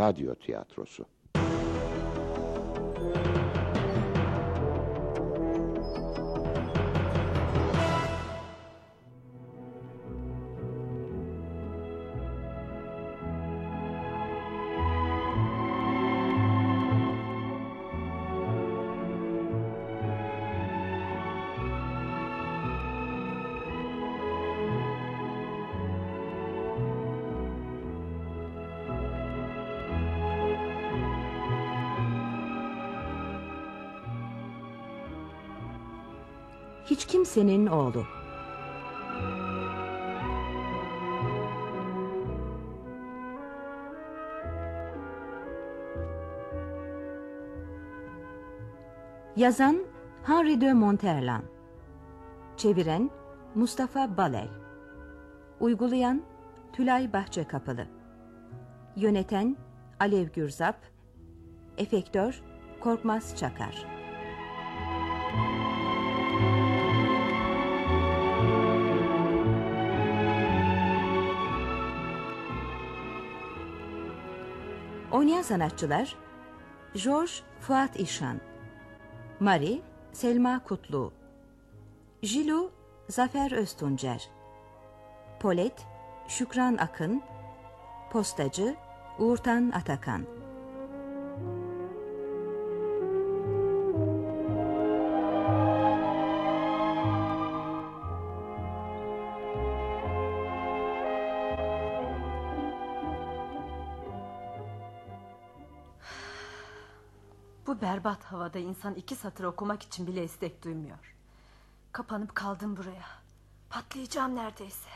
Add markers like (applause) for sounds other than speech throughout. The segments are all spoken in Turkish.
radyo tiyatrosu. Kimsenin oğlu. Yazan Henri de Monterland Çeviren Mustafa Balel. Uygulayan Tülay Bahçekapılı. Yöneten Alev Gürzap. Efektör Korkmaz Çakar Oynayan sanatçılar George Fuat İşan Mari Selma Kutlu Jilu Zafer Öztuncer Polet Şükran Akın Postacı Uğurtan Atakan havada insan iki satır okumak için bile istek duymuyor. Kapanıp kaldım buraya. Patlayacağım neredeyse.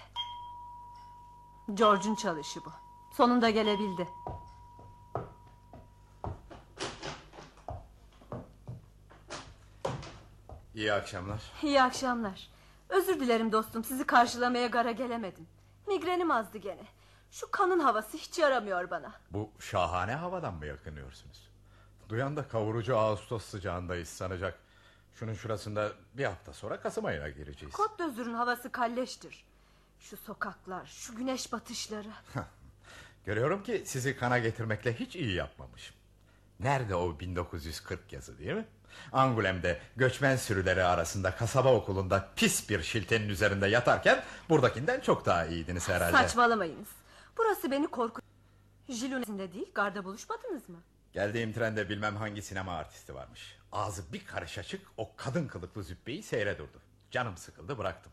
George'un çalışı bu. Sonunda gelebildi. İyi akşamlar. İyi akşamlar. Özür dilerim dostum sizi karşılamaya gara gelemedim. Migrenim azdı gene. Şu kanın havası hiç yaramıyor bana. Bu şahane havadan mı yakınıyorsunuz? Duyan da kavurucu Ağustos sıcağındayız sanacak. Şunun şurasında bir hafta sonra Kasım ayına gireceğiz. Kot dözürün havası kalleştir. Şu sokaklar, şu güneş batışları. Görüyorum ki sizi kana getirmekle hiç iyi yapmamışım. Nerede o 1940 yazı değil mi? Angulem'de göçmen sürüleri arasında kasaba okulunda pis bir şiltenin üzerinde yatarken buradakinden çok daha iyiydiniz herhalde. Saçmalamayınız. Burası beni korku... Jilun'un değil, garda buluşmadınız mı? Geldiğim trende bilmem hangi sinema artisti varmış. Ağzı bir karış açık o kadın kılıklı züppeyi seyre durdu. Canım sıkıldı bıraktım.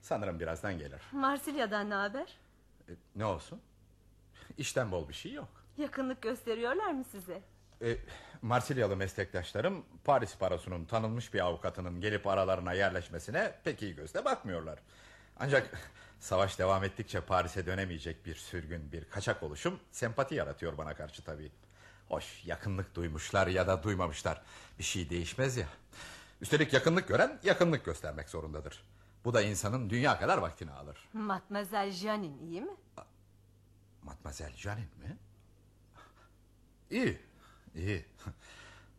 Sanırım birazdan gelir. Marsilya'dan ne haber? E, ne olsun? İşten bol bir şey yok. Yakınlık gösteriyorlar mı size? E, Marsilyalı meslektaşlarım Paris Parosu'nun tanınmış bir avukatının gelip aralarına yerleşmesine pek iyi gözle bakmıyorlar. Ancak savaş devam ettikçe Paris'e dönemeyecek bir sürgün bir kaçak oluşum sempati yaratıyor bana karşı tabii. Hoş yakınlık duymuşlar ya da duymamışlar bir şey değişmez ya. Üstelik yakınlık gören yakınlık göstermek zorundadır. Bu da insanın dünya kadar vaktini alır. Matmazel Janin iyi mi? Matmazel Janin mi? İyi, iyi.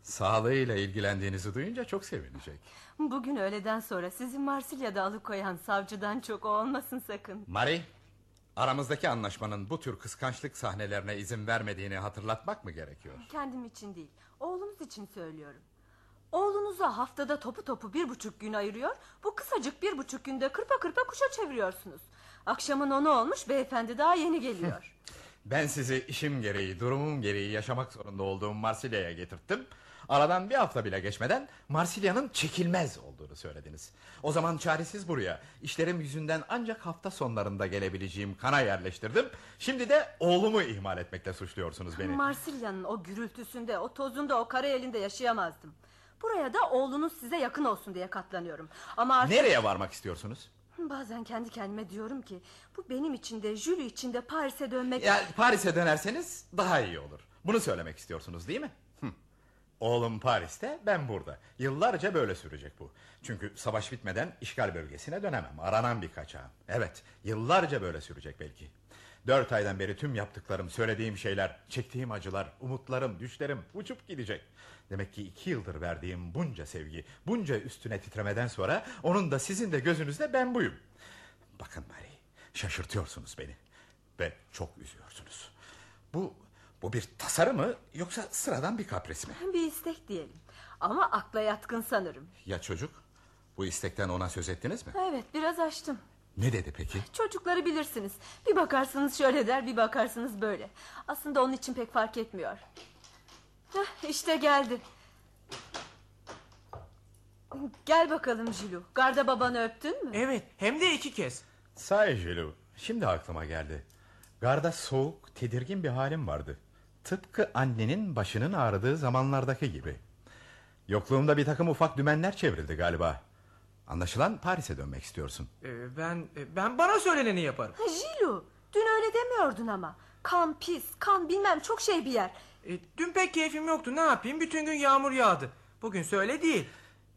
Sağlığıyla ilgilendiğinizi duyunca çok sevinecek. Bugün öğleden sonra sizi Marsilya'da alıkoyan savcıdan çok o olmasın sakın. Marie, aramızdaki anlaşmanın bu tür kıskançlık sahnelerine izin vermediğini hatırlatmak mı gerekiyor? Kendim için değil, oğlunuz için söylüyorum. Oğlunuza haftada topu topu bir buçuk gün ayırıyor... ...bu kısacık bir buçuk günde kırpa kırpa kuşa çeviriyorsunuz. Akşamın onu olmuş beyefendi daha yeni geliyor. (laughs) ben sizi işim gereği, durumum gereği yaşamak zorunda olduğum Marsilya'ya getirttim. Aradan bir hafta bile geçmeden Marsilya'nın çekilmez olduğunu söylediniz. O zaman çaresiz buraya işlerim yüzünden ancak hafta sonlarında gelebileceğim kana yerleştirdim. Şimdi de oğlumu ihmal etmekle suçluyorsunuz beni. Marsilya'nın o gürültüsünde, o tozunda, o kara elinde yaşayamazdım. Buraya da oğlunuz size yakın olsun diye katlanıyorum. Ama artık... Nereye varmak istiyorsunuz? Bazen kendi kendime diyorum ki... ...bu benim için de Julie için de Paris'e dönmek... Ya Paris'e dönerseniz daha iyi olur. Bunu söylemek istiyorsunuz değil mi? Oğlum Paris'te ben burada. Yıllarca böyle sürecek bu. Çünkü savaş bitmeden işgal bölgesine dönemem. Aranan bir kaçağım. Evet yıllarca böyle sürecek belki. Dört aydan beri tüm yaptıklarım, söylediğim şeyler, çektiğim acılar, umutlarım, düşlerim uçup gidecek. Demek ki iki yıldır verdiğim bunca sevgi, bunca üstüne titremeden sonra... ...onun da sizin de gözünüzde ben buyum. Bakın Mary, şaşırtıyorsunuz beni. Ve çok üzüyorsunuz. Bu Bu bir tasarı mı yoksa sıradan bir kapris mi? Bir istek diyelim. Ama akla yatkın sanırım. Ya çocuk? Bu istekten ona söz ettiniz mi? Evet biraz açtım. Ne dedi peki? Çocukları bilirsiniz. Bir bakarsınız şöyle der bir bakarsınız böyle. Aslında onun için pek fark etmiyor. Heh, işte geldi. Gel bakalım Jilu. Garda babanı öptün mü? Evet hem de iki kez. Sahi Jilu, şimdi aklıma geldi. Garda soğuk, tedirgin bir halim vardı. Tıpkı annenin başının ağrıdığı zamanlardaki gibi. Yokluğumda bir takım ufak dümenler çevrildi galiba. Anlaşılan Paris'e dönmek istiyorsun. Ee, ben e, ben bana söyleneni yaparım. Ha, Jilu dün öyle demiyordun ama. Kan pis, kan bilmem çok şey bir yer. E, dün pek keyfim yoktu ne yapayım bütün gün yağmur yağdı. Bugün söyle değil.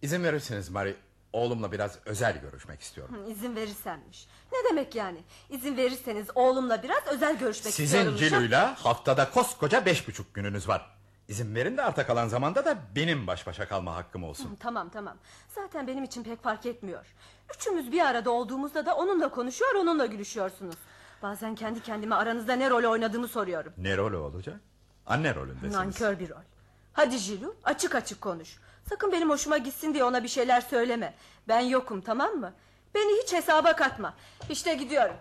İzin verirseniz Mari, oğlumla biraz özel görüşmek istiyorum. Hı, İzin verirsenmiş. Ne demek yani? İzin verirseniz oğlumla biraz özel görüşmek Sizin istiyorummuş. Cilu'yla haftada koskoca beş buçuk gününüz var. İzin verin de arta kalan zamanda da benim baş başa kalma hakkım olsun. Hı, Tamam tamam. Zaten benim için pek fark etmiyor. Üçümüz bir arada olduğumuzda da onunla konuşuyor, onunla gülüşüyorsunuz. Bazen kendi kendime aranızda ne rol oynadığımı soruyorum. Ne rolü olacak? Anne rolündesiniz. Nankör bir rol. Hadi Jilu açık açık konuş. Sakın benim hoşuma gitsin diye ona bir şeyler söyleme. Ben yokum tamam mı? Beni hiç hesaba katma. İşte gidiyorum.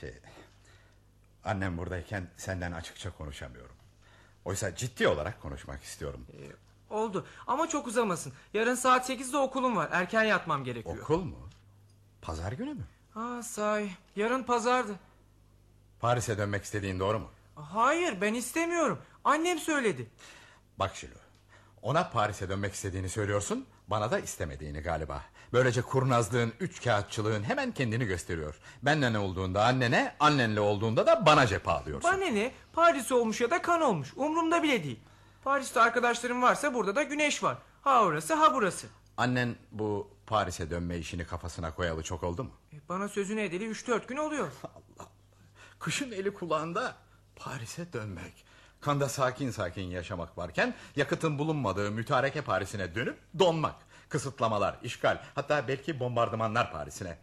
Şey, annem buradayken senden açıkça konuşamıyorum. Oysa ciddi olarak konuşmak istiyorum. E, oldu ama çok uzamasın. Yarın saat 8'de okulum var. Erken yatmam gerekiyor. Okul mu? Pazar günü mü? Ha say. Yarın pazardı. Paris'e dönmek istediğin doğru mu? Hayır ben istemiyorum. Annem söyledi. Bak Şilo, ona Paris'e dönmek istediğini söylüyorsun, bana da istemediğini galiba. Böylece kurnazlığın, üç kağıtçılığın hemen kendini gösteriyor. Benle ne olduğunda annene, annenle olduğunda da bana cephe alıyorsun. Bana ne? Paris olmuş ya da kan olmuş. Umrumda bile değil. Paris'te arkadaşlarım varsa burada da güneş var. Ha orası ha burası. Annen bu Paris'e dönme işini kafasına koyalı çok oldu mu? E, bana sözünü edeli 3-4 gün oluyor. (laughs) Kışın eli kulağında Paris'e dönmek. Kanda sakin sakin yaşamak varken yakıtın bulunmadığı mütareke Paris'ine dönüp donmak. Kısıtlamalar, işgal hatta belki bombardımanlar Paris'ine.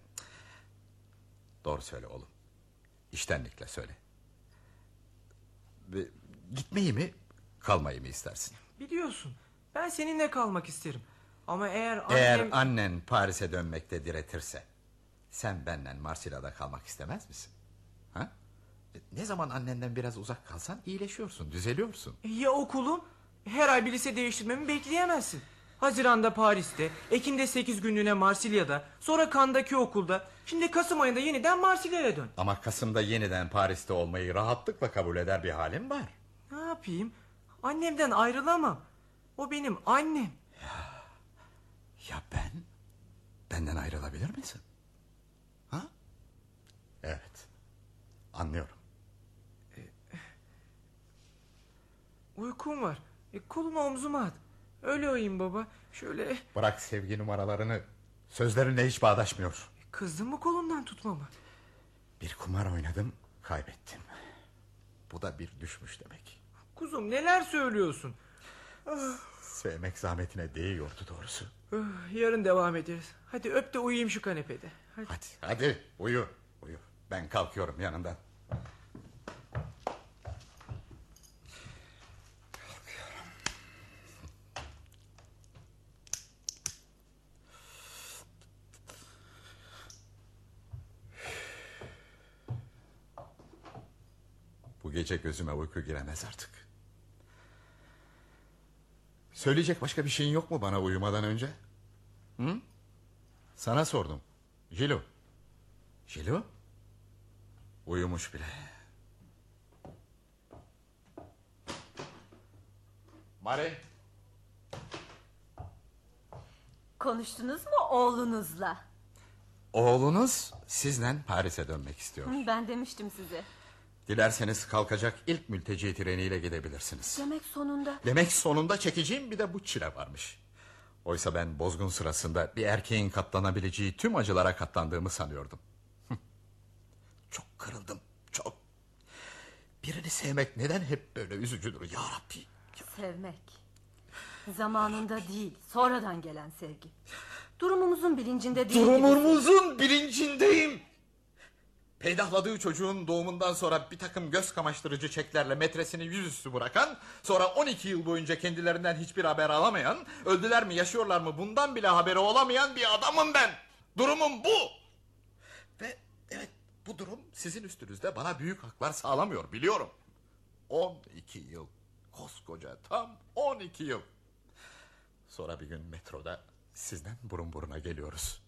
Doğru söyle oğlum. İştenlikle söyle. Ve gitmeyi mi kalmayı mı istersin? Biliyorsun ben seninle kalmak isterim. Ama eğer annem... Eğer annen Paris'e dönmekte diretirse sen benden Marsilya'da kalmak istemez misin? Ha? E, Ne zaman annenden biraz uzak kalsan iyileşiyorsun, düzeliyorsun. Ya okulum? Her ay bir lise değiştirmemi bekleyemezsin. Haziranda Paris'te, Ekim'de 8 günlüğüne Marsilya'da, sonra Kan'daki okulda, şimdi Kasım ayında yeniden Marsilya'ya dön. Ama Kasım'da yeniden Paris'te olmayı rahatlıkla kabul eder bir halim var. Ne yapayım? Annemden ayrılamam. O benim annem. Ya ben? Benden ayrılabilir misin? Ha? Evet. Anlıyorum. Uykum var. E, kolunu omzuma at. Öyle uyuyayım baba. Şöyle e, Bırak sevgi numaralarını. Sözlerinle hiç bağdaşmıyor. kızdın mı kolundan tutmama? Bir kumar oynadım, kaybettim. Bu da bir düşmüş demek. Kuzum neler söylüyorsun? Sevmek zahmetine değiyordu doğrusu. Öh, yarın devam ederiz. Hadi öp de uyuyayım şu kanepede. Hadi. Hadi, hadi uyu, uyu. Ben kalkıyorum yanından. Gece gözüme uyku giremez artık. Söyleyecek başka bir şeyin yok mu bana uyumadan önce? Hı? Sana sordum. Jilo. Jilo? Uyumuş bile. Mare. Konuştunuz mu oğlunuzla? Oğlunuz sizden Paris'e dönmek istiyor. Ben demiştim size. Dilerseniz kalkacak ilk mülteci treniyle gidebilirsiniz. Demek sonunda. Demek sonunda çekeceğim bir de bu çile varmış. Oysa ben bozgun sırasında bir erkeğin katlanabileceği tüm acılara katlandığımı sanıyordum. Çok kırıldım, çok. Birini sevmek neden hep böyle üzücüdür ya Rabbi? Sevmek. Zamanında değil, sonradan gelen sevgi. Durumumuzun bilincinde değil. Durumumuzun bilincindeyim. Peydahladığı çocuğun doğumundan sonra bir takım göz kamaştırıcı çeklerle metresini yüzüstü bırakan... ...sonra 12 yıl boyunca kendilerinden hiçbir haber alamayan... ...öldüler mi yaşıyorlar mı bundan bile haberi olamayan bir adamım ben. Durumum bu. Ve evet bu durum sizin üstünüzde bana büyük haklar sağlamıyor biliyorum. 12 yıl. Koskoca tam 12 yıl. Sonra bir gün metroda sizden burun buruna geliyoruz.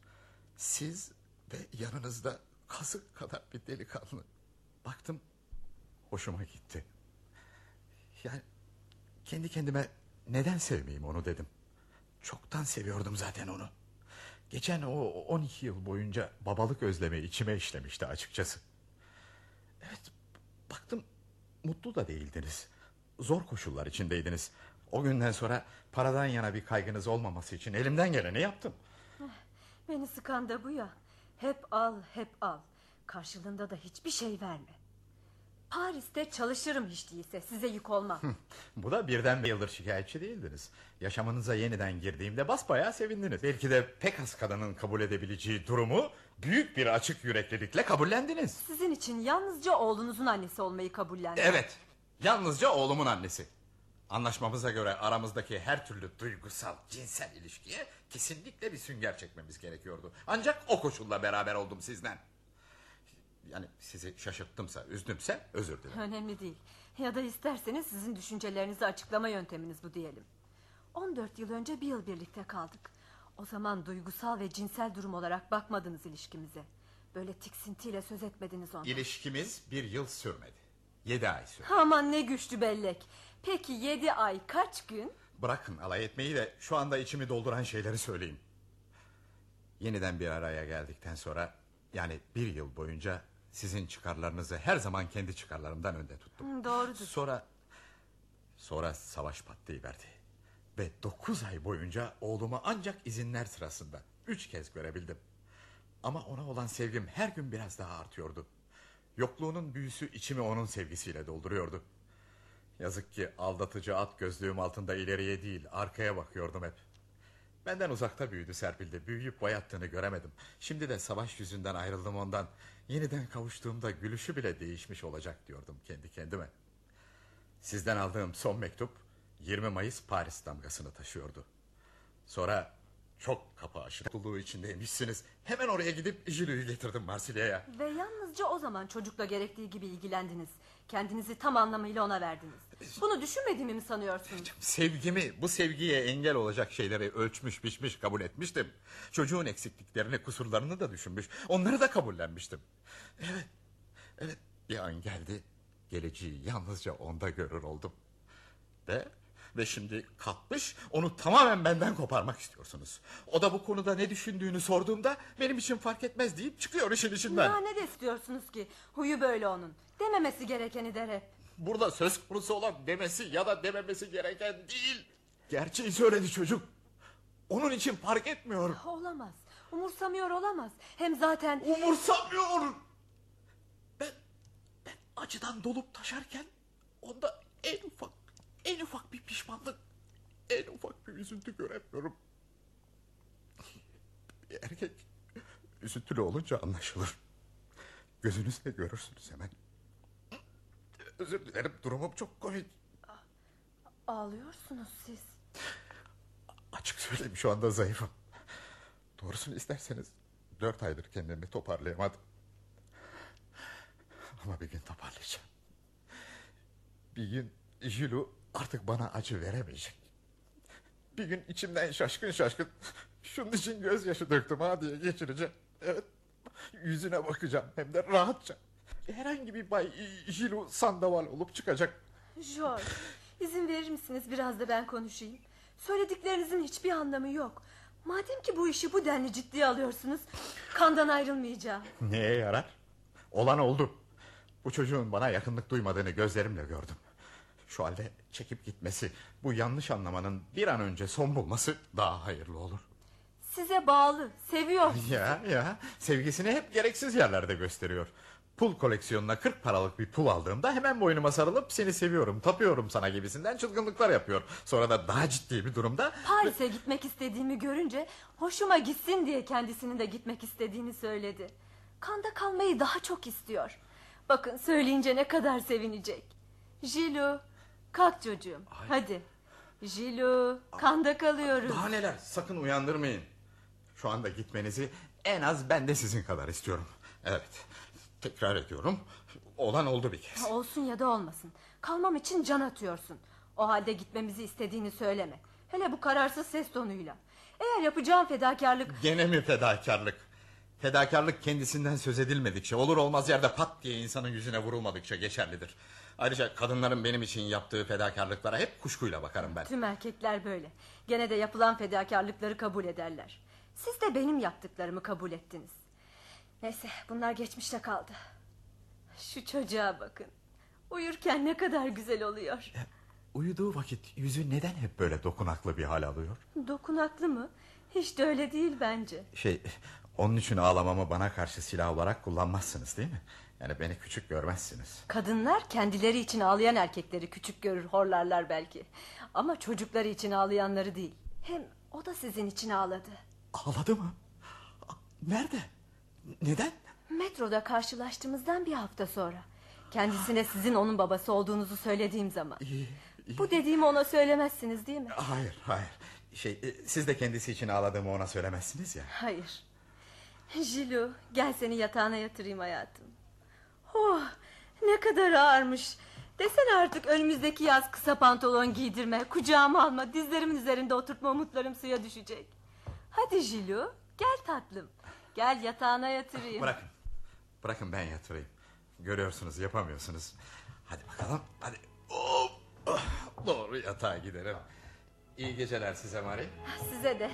Siz ve yanınızda kazık kadar bir delikanlı. Baktım hoşuma gitti. Yani kendi kendime neden sevmeyeyim onu dedim. Çoktan seviyordum zaten onu. Geçen o 12 yıl boyunca babalık özlemi içime işlemişti açıkçası. Evet baktım mutlu da değildiniz. Zor koşullar içindeydiniz. O günden sonra paradan yana bir kaygınız olmaması için elimden geleni yaptım. Beni sıkan da bu ya. Hep al, hep al. Karşılığında da hiçbir şey verme. Paris'te çalışırım hiç değilse. Size yük olmam. Bu da birden bir yıldır şikayetçi değildiniz. Yaşamınıza yeniden girdiğimde basbayağı sevindiniz. Belki de pek az kadının kabul edebileceği durumu büyük bir açık yüreklilikle kabullendiniz. Sizin için yalnızca oğlunuzun annesi olmayı kabullendim. Evet, yalnızca oğlumun annesi. Anlaşmamıza göre aramızdaki her türlü duygusal, cinsel ilişkiye kesinlikle bir sünger çekmemiz gerekiyordu. Ancak o koşulla beraber oldum sizden. Yani sizi şaşırttımsa, üzdümse özür dilerim. Önemli değil. Ya da isterseniz sizin düşüncelerinizi açıklama yönteminiz bu diyelim. 14 yıl önce bir yıl birlikte kaldık. O zaman duygusal ve cinsel durum olarak bakmadınız ilişkimize. Böyle tiksintiyle söz etmediniz ondan. İlişkimiz bir yıl sürmedi. Yedi ay sürdü. Aman ne güçlü bellek. Peki yedi ay kaç gün? Bırakın alay etmeyi de şu anda içimi dolduran şeyleri söyleyeyim. Yeniden bir araya geldikten sonra yani bir yıl boyunca sizin çıkarlarınızı her zaman kendi çıkarlarımdan önde tuttum. Hı, doğrudur. Sonra sonra savaş patlayıverdi. Ve dokuz ay boyunca oğlumu ancak izinler sırasında üç kez görebildim. Ama ona olan sevgim her gün biraz daha artıyordu. Yokluğunun büyüsü içimi onun sevgisiyle dolduruyordu. Yazık ki aldatıcı at gözlüğüm altında ileriye değil arkaya bakıyordum hep. Benden uzakta büyüdü Serpil'de. Büyüyüp bayattığını göremedim. Şimdi de savaş yüzünden ayrıldım ondan. Yeniden kavuştuğumda gülüşü bile değişmiş olacak diyordum kendi kendime. Sizden aldığım son mektup 20 Mayıs Paris damgasını taşıyordu. Sonra çok kapı aşırılığı içindeymişsiniz. Hemen oraya gidip Jülü'yü getirdim Marsilya'ya. Ve yalnızca o zaman çocukla gerektiği gibi ilgilendiniz. Kendinizi tam anlamıyla ona verdiniz. Bunu düşünmediğimi mi sanıyorsunuz? Sevgimi bu sevgiye engel olacak şeyleri ölçmüş biçmiş kabul etmiştim. Çocuğun eksikliklerini kusurlarını da düşünmüş. Onları da kabullenmiştim. Evet. Evet bir an geldi. Geleceği yalnızca onda görür oldum. Ve ve şimdi kalkmış onu tamamen benden koparmak istiyorsunuz. O da bu konuda ne düşündüğünü sorduğumda benim için fark etmez deyip çıkıyor işin içinden. Ya ne de istiyorsunuz ki? Huyu böyle onun. Dememesi gerekeni der hep. Burada söz konusu olan demesi ya da dememesi gereken değil. Gerçeği söyledi çocuk. Onun için fark etmiyor. Olamaz. Umursamıyor olamaz. Hem zaten... Umursamıyor. Ben, ben acıdan dolup taşarken onda en ufak, en ufak bir pişmanlık, en ufak bir üzüntü göremiyorum. Bir erkek üzüntülü olunca anlaşılır. Gözünüzle görürsünüz hemen. Özür dilerim durumum çok komik. Ağlıyorsunuz siz. Açık söyleyeyim şu anda zayıfım. Doğrusunu isterseniz dört aydır kendimi toparlayamadım. Ama bir gün toparlayacağım. Bir gün Jilu artık bana acı veremeyecek. Bir gün içimden şaşkın şaşkın şunun için gözyaşı döktüm ha diye geçireceğim. Evet yüzüne bakacağım hem de rahatça. Herhangi bir bay Jilu sandaval olup çıkacak. George, izin verir misiniz biraz da ben konuşayım? Söylediklerinizin hiçbir anlamı yok. Madem ki bu işi bu denli ciddiye alıyorsunuz... ...kandan ayrılmayacağım. Neye yarar? Olan oldu. Bu çocuğun bana yakınlık duymadığını gözlerimle gördüm. Şu halde çekip gitmesi, bu yanlış anlamanın bir an önce son bulması daha hayırlı olur. Size bağlı, seviyor. (laughs) Ya ya, sevgisini hep gereksiz yerlerde gösteriyor. Pul koleksiyonuna 40 paralık bir pul aldığımda hemen boynuma sarılıp seni seviyorum, tapıyorum sana gibisinden çılgınlıklar yapıyor. Sonra da daha ciddi bir durumda Paris'e gitmek istediğimi görünce... ...hoşuma gitsin diye kendisinin de gitmek istediğini söyledi. Kanda kalmayı daha çok istiyor. Bakın söyleyince ne kadar sevinecek. Jilu, kalk çocuğum. Hadi. Jilu, kanda kalıyoruz. Daha neler sakın uyandırmayın. Şu anda gitmenizi en az ben de sizin kadar istiyorum. Evet tekrar ediyorum. Olan oldu bir kez. Olsun ya da olmasın. Kalmam için can atıyorsun. O halde gitmemizi istediğini söyleme. Hele bu kararsız ses tonuyla. Eğer yapacağın fedakarlık... Gene mi fedakarlık? Fedakarlık kendisinden söz edilmedikçe olur olmaz yerde pat diye insanın yüzüne vurulmadıkça geçerlidir. Ayrıca kadınların benim için yaptığı fedakarlıklara hep kuşkuyla bakarım ben. Tüm erkekler böyle. Gene de yapılan fedakarlıkları kabul ederler. Siz de benim yaptıklarımı kabul ettiniz. Neyse bunlar geçmişte kaldı. Şu çocuğa bakın. Uyurken ne kadar güzel oluyor. Uyuduğu vakit yüzü neden hep böyle dokunaklı bir hal alıyor? Dokunaklı mı? Hiç de öyle değil bence. Şey onun için ağlamamı bana karşı silah olarak kullanmazsınız değil mi? Yani beni küçük görmezsiniz. Kadınlar kendileri için ağlayan erkekleri küçük görür, horlarlar belki. Ama çocukları için ağlayanları değil. Hem o da sizin için ağladı. Ağladı mı? Nerede? Neden? Metroda karşılaştığımızdan bir hafta sonra. Kendisine sizin onun babası olduğunuzu söylediğim zaman. İyi, iyi. Bu dediğimi ona söylemezsiniz değil mi? Hayır hayır. Şey, e, siz de kendisi için ağladığımı ona söylemezsiniz ya. Hayır. Jilu gel seni yatağına yatırayım hayatım. Oh ne kadar ağırmış. Desene artık önümüzdeki yaz kısa pantolon giydirme, kucağıma alma, dizlerimin üzerinde oturtma umutlarım suya düşecek. Hadi Jilu gel tatlım. Gel yatağına yatırayım. Bırakın. Bırakın ben yatırayım. Görüyorsunuz yapamıyorsunuz. Hadi bakalım. Hadi. Ah, Doğru yatağa gidelim. İyi geceler size Mari. Size de.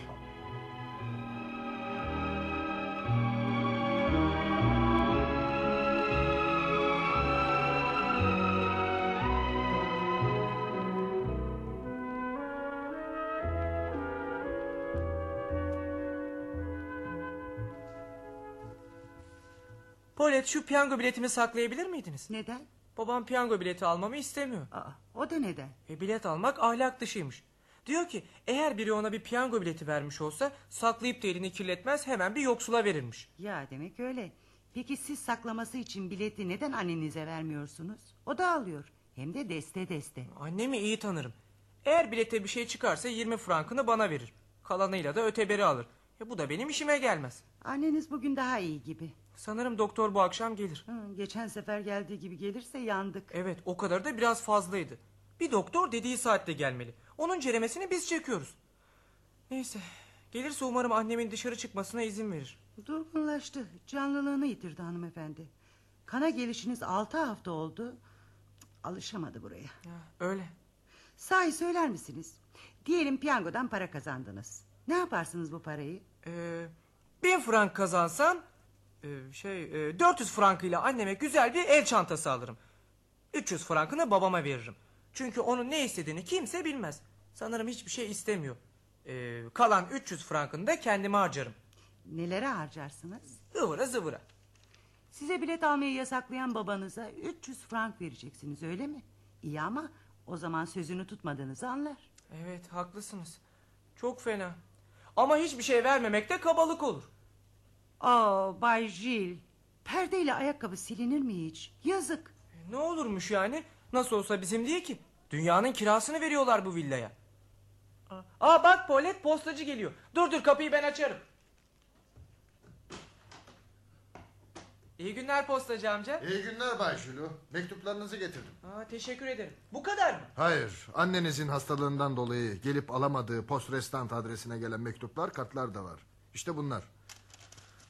Polet şu piyango biletimi saklayabilir miydiniz? Neden? Babam piyango bileti almamı istemiyor. Aa, o da neden? E, bilet almak ahlak dışıymış. Diyor ki eğer biri ona bir piyango bileti vermiş olsa saklayıp da elini kirletmez hemen bir yoksula verirmiş. Ya demek öyle. Peki siz saklaması için bileti neden annenize vermiyorsunuz? O da alıyor. Hem de deste deste. Annemi iyi tanırım. Eğer bilete bir şey çıkarsa 20 frankını bana verir. Kalanıyla da öteberi alır. E, bu da benim işime gelmez. Anneniz bugün daha iyi gibi. Sanırım doktor bu akşam gelir. Hı, geçen sefer geldiği gibi gelirse yandık. Evet o kadar da biraz fazlaydı. Bir doktor dediği saatte gelmeli. Onun ceremesini biz çekiyoruz. Neyse gelirse umarım annemin dışarı çıkmasına izin verir. Durgunlaştı. Canlılığını yitirdi hanımefendi. Kana gelişiniz altı hafta oldu. Alışamadı buraya. Ya, öyle. Sahi söyler misiniz? Diyelim piyangodan para kazandınız. Ne yaparsınız bu parayı? Ee, bin frank kazansam e, şey e, 400 frankıyla anneme güzel bir el çantası alırım. 300 frankını babama veririm. Çünkü onun ne istediğini kimse bilmez. Sanırım hiçbir şey istemiyor. Ee, kalan 300 frankını da kendime harcarım. Nelere harcarsınız? Ivıra zıvıra. Size bilet almayı yasaklayan babanıza 300 frank vereceksiniz öyle mi? İyi ama o zaman sözünü tutmadığınızı anlar. Evet haklısınız. Çok fena. Ama hiçbir şey vermemek de kabalık olur. Aa Bay Jil. Perdeyle ayakkabı silinir mi hiç? Yazık. E, Ne olurmuş yani? Nasıl olsa bizim değil ki. Dünyanın kirasını veriyorlar bu villaya. Aa, Aa bak Polet postacı geliyor. Dur dur kapıyı ben açarım. İyi günler postacı amca. İyi günler Bay Şulu. Mektuplarınızı getirdim. Aa, teşekkür ederim. Bu kadar mı? Hayır, annenizin hastalığından dolayı gelip alamadığı post restant adresine gelen mektuplar, kartlar da var. İşte bunlar.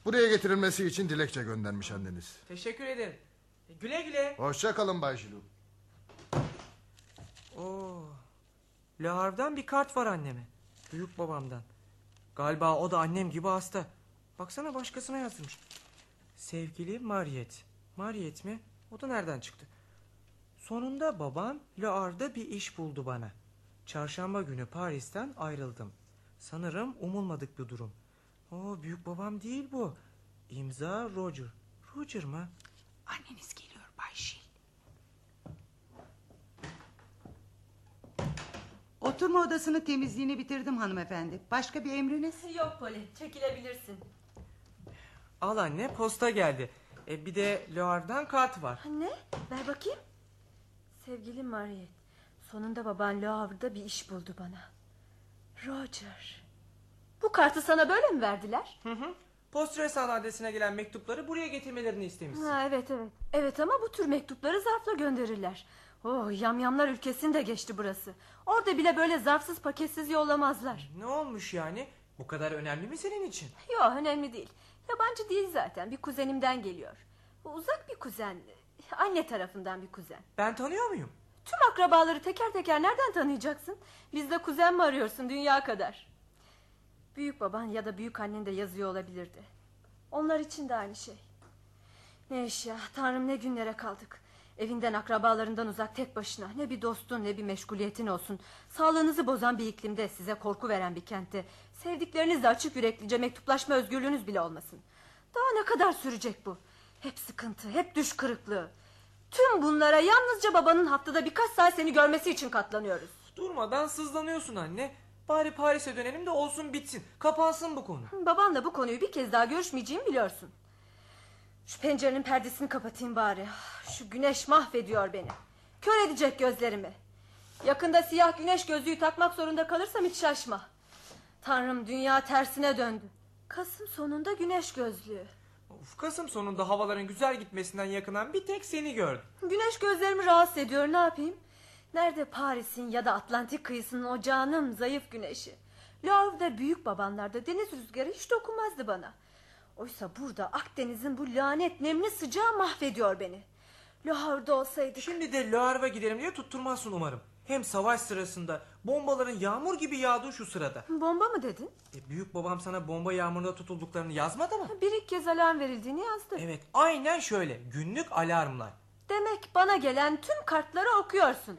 Buraya getirilmesi için dilekçe göndermiş anneniz. Teşekkür ederim. E, Güle güle. Hoşça kalın Bay Şulu. Oo. Le Havre'dan bir kart var anneme. Büyük babamdan. Galiba o da annem gibi hasta. Baksana başkasına yazmış. Sevgili Mariet. Mariet mi? O da nereden çıktı? Sonunda babam Le Havre'da bir iş buldu bana. Çarşamba günü Paris'ten ayrıldım. Sanırım umulmadık bir durum. O büyük babam değil bu. İmza Roger. Roger mı? Anneniz geliyor Bay Jil. Oturma odasını temizliğini bitirdim hanımefendi. Başka bir emriniz? Yok Poli çekilebilirsin. Al anne posta geldi. E, bir de Loar'dan kart var. Ne? Ver bakayım. Sevgili Mariet. Sonunda baban Le Havre'da bir iş buldu bana. Roger. Bu kartı sana böyle mi verdiler? Hı hı. Postresan adresine gelen mektupları buraya getirmelerini istemişsin. Ha, evet evet. Evet ama bu tür mektupları zarfla gönderirler. Oh yamyamlar ülkesinde geçti burası. Orada bile böyle zarfsız paketsiz yollamazlar. Ne olmuş yani? Bu kadar önemli mi senin için? Yok önemli değil. Yabancı değil zaten. Bir kuzenimden geliyor. Uzak bir kuzen. Anne tarafından bir kuzen. Ben tanıyor muyum? Tüm akrabaları teker teker nereden tanıyacaksın? Bizde kuzen mi arıyorsun dünya kadar? Büyük baban ya da büyük annen de yazıyor olabilirdi. Onlar için de aynı şey. Ne iş ya tanrım ne günlere kaldık. Evinden akrabalarından uzak tek başına ne bir dostun ne bir meşguliyetin olsun. Sağlığınızı bozan bir iklimde size korku veren bir kentte. Sevdiklerinizle açık yüreklice mektuplaşma özgürlüğünüz bile olmasın. Daha ne kadar sürecek bu? Hep sıkıntı hep düş kırıklığı. Tüm bunlara yalnızca babanın haftada birkaç saat seni görmesi için katlanıyoruz. Durmadan sızlanıyorsun anne. Bari Paris'e dönelim de olsun bitsin. Kapansın bu konu. Babanla bu konuyu bir kez daha görüşmeyeceğimi biliyorsun. Şu pencerenin perdesini kapatayım bari. Şu güneş mahvediyor beni. Kör edecek gözlerimi. Yakında siyah güneş gözlüğü takmak zorunda kalırsam hiç şaşma. Tanrım dünya tersine döndü. Kasım sonunda güneş gözlüğü. Of, Kasım sonunda havaların güzel gitmesinden yakınan bir tek seni gördüm. Güneş gözlerimi rahatsız ediyor ne yapayım? Nerede Paris'in ya da Atlantik kıyısının o canım zayıf güneşi? Lav'da büyük babanlarda deniz rüzgarı hiç dokunmazdı bana. Oysa burada Akdeniz'in bu lanet nemli sıcağı mahvediyor beni. Lahav'da olsaydık. Şimdi de Le Havre'a gidelim diye tutturmazsın umarım. Hem savaş sırasında bombaların yağmur gibi yağdığı şu sırada. Bomba mı dedin? E, büyük babam sana bomba yağmurunda tutulduklarını yazmadı mı? Bir iki kez alarm verildiğini yazdı. Evet aynen şöyle günlük alarmlar. Demek bana gelen tüm kartları okuyorsun.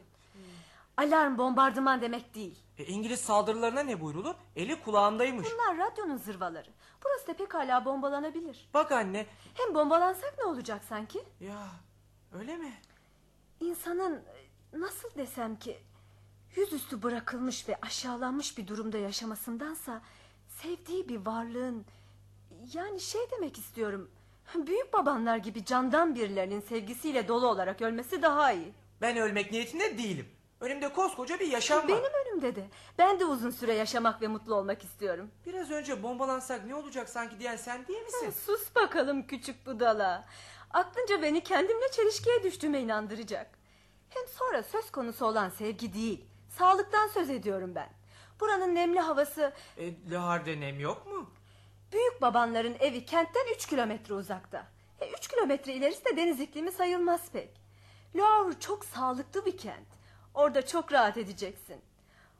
Alarm bombardıman demek değil. E, İngiliz saldırılarına ne buyrulur? Eli kulağındaymış. Bunlar radyonun zırvaları. Burası da pekala bombalanabilir. Bak anne. Hem bombalansak ne olacak sanki? Ya öyle mi? İnsanın e, nasıl desem ki yüzüstü bırakılmış ve aşağılanmış bir durumda yaşamasındansa sevdiği bir varlığın yani şey demek istiyorum (laughs) büyük babanlar gibi candan birilerinin sevgisiyle dolu olarak ölmesi daha iyi. Ben ölmek niyetinde değilim. Önümde koskoca bir yaşam var. Benim önümde de. Ben de uzun süre yaşamak ve mutlu olmak istiyorum. Biraz önce bombalansak ne olacak sanki diyen sen değil misin? Sus bakalım küçük budala. Aklınca beni kendimle çelişkiye düştüğüme inandıracak. Hem sonra söz konusu olan sevgi değil. Sağlıktan söz ediyorum ben. Buranın nemli havası E, Le Havre'de nem yok mu? büyük babanların evi kentten üç kilometre uzakta. E, üç kilometre ilerisi de deniz iklimi sayılmaz pek. Le Havre çok sağlıklı bir kent. Orada çok rahat edeceksin.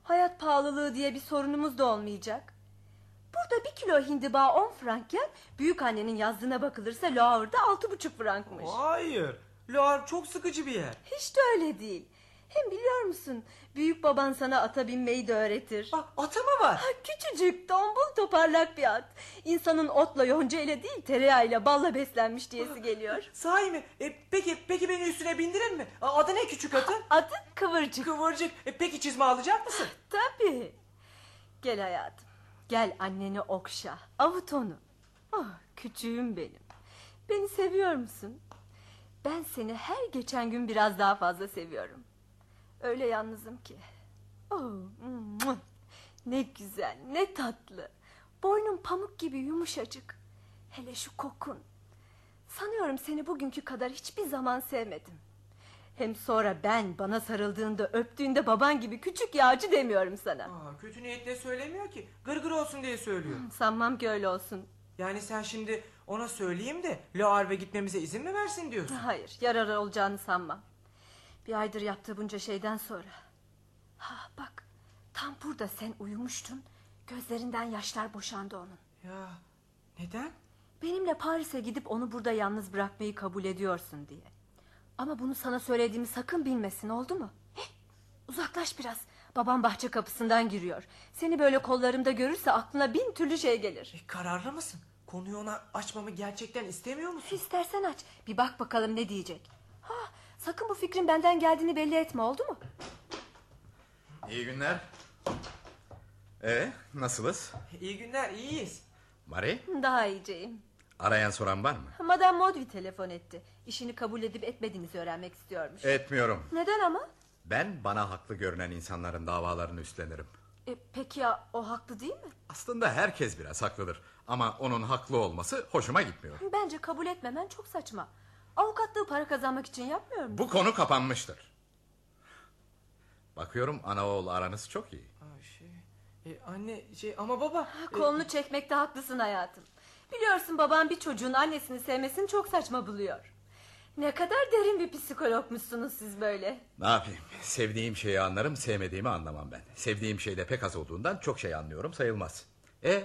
Hayat pahalılığı diye bir sorunumuz da olmayacak. Burada bir kilo hindiba on frankken büyük annenin yazdığına bakılırsa Le Havre'da altı buçuk frankmış. Hayır. Havre çok sıkıcı bir yer. Hiç de öyle değil. Hem biliyor musun büyük baban sana ata binmeyi de öğretir. Bak atı mı var? Ha, Küçücük tombul toparlak bir at. İnsanın otla yonca ile değil tereyağıyla balla beslenmiş diyesi geliyor. (laughs) Sahi mi? E, peki peki beni üstüne bindirir mi? Adı ne küçük atın? (gasps) Adı kıvırcık. Kıvırcık. E, peki çizme alacak mısın? (gasps) Tabii. Gel hayatım. Gel anneni okşa. Avut onu. Oh, küçüğüm benim. Beni seviyor musun? Ben seni her geçen gün biraz daha fazla seviyorum. Öyle yalnızım ki. Oh, ne güzel, ne tatlı. Boynun pamuk gibi yumuşacık. Hele şu kokun. Sanıyorum seni bugünkü kadar hiçbir zaman sevmedim. Hem sonra ben bana sarıldığında öptüğünde baban gibi küçük yağcı demiyorum sana. Aa, kötü niyetle söylemiyor ki. Gırgır olsun diye söylüyor. Sanmam ki öyle olsun. Yani sen şimdi ona söyleyeyim de Le Havre'e gitmemize izin mi versin diyorsun? Hayır yarar olacağını sanmam. Bir aydır yaptığı bunca şeyden sonra. Ha bak tam burada sen uyumuştun. Gözlerinden yaşlar boşandı onun. Ya neden? Benimle Paris'e gidip onu burada yalnız bırakmayı kabul ediyorsun diye. Ama bunu sana söylediğimi sakın bilmesin oldu mu? Heh, uzaklaş biraz. Babam bahçe kapısından giriyor. Seni böyle kollarımda görürse aklına bin türlü şey gelir. E, kararlı mısın? Konuyu ona açmamı gerçekten istemiyor musun? İstersen aç. Bir bak bakalım ne diyecek. Ha, sakın bu fikrin benden geldiğini belli etme oldu mu? İyi günler. Ee, nasılız? İyi günler iyiyiz. Mari, Daha iyiceyim. Arayan soran var mı? Madame Maudry telefon etti. İşini kabul edip etmediğinizi öğrenmek istiyormuş. Etmiyorum. Neden ama? Ben bana haklı görünen insanların davalarını üstlenirim. E, peki ya o haklı değil mi? Aslında herkes biraz haklıdır. Ama onun haklı olması hoşuma gitmiyor. Bence kabul etmemen çok saçma. Avukatlığı para kazanmak için yapmıyor mu? Bu konu kapanmıştır. Bakıyorum ana oğul aranız çok iyi. Aa, şey, e, anne şey ama baba. e, Kolunu çekmekte haklısın hayatım. Biliyorsun babam bir çocuğun annesini sevmesini çok saçma buluyor. Ne kadar derin bir psikologmuşsunuz siz böyle. Ne yapayım? Sevdiğim şeyi anlarım, sevmediğimi anlamam ben. Sevdiğim şey de pek az olduğundan çok şey anlıyorum sayılmaz. E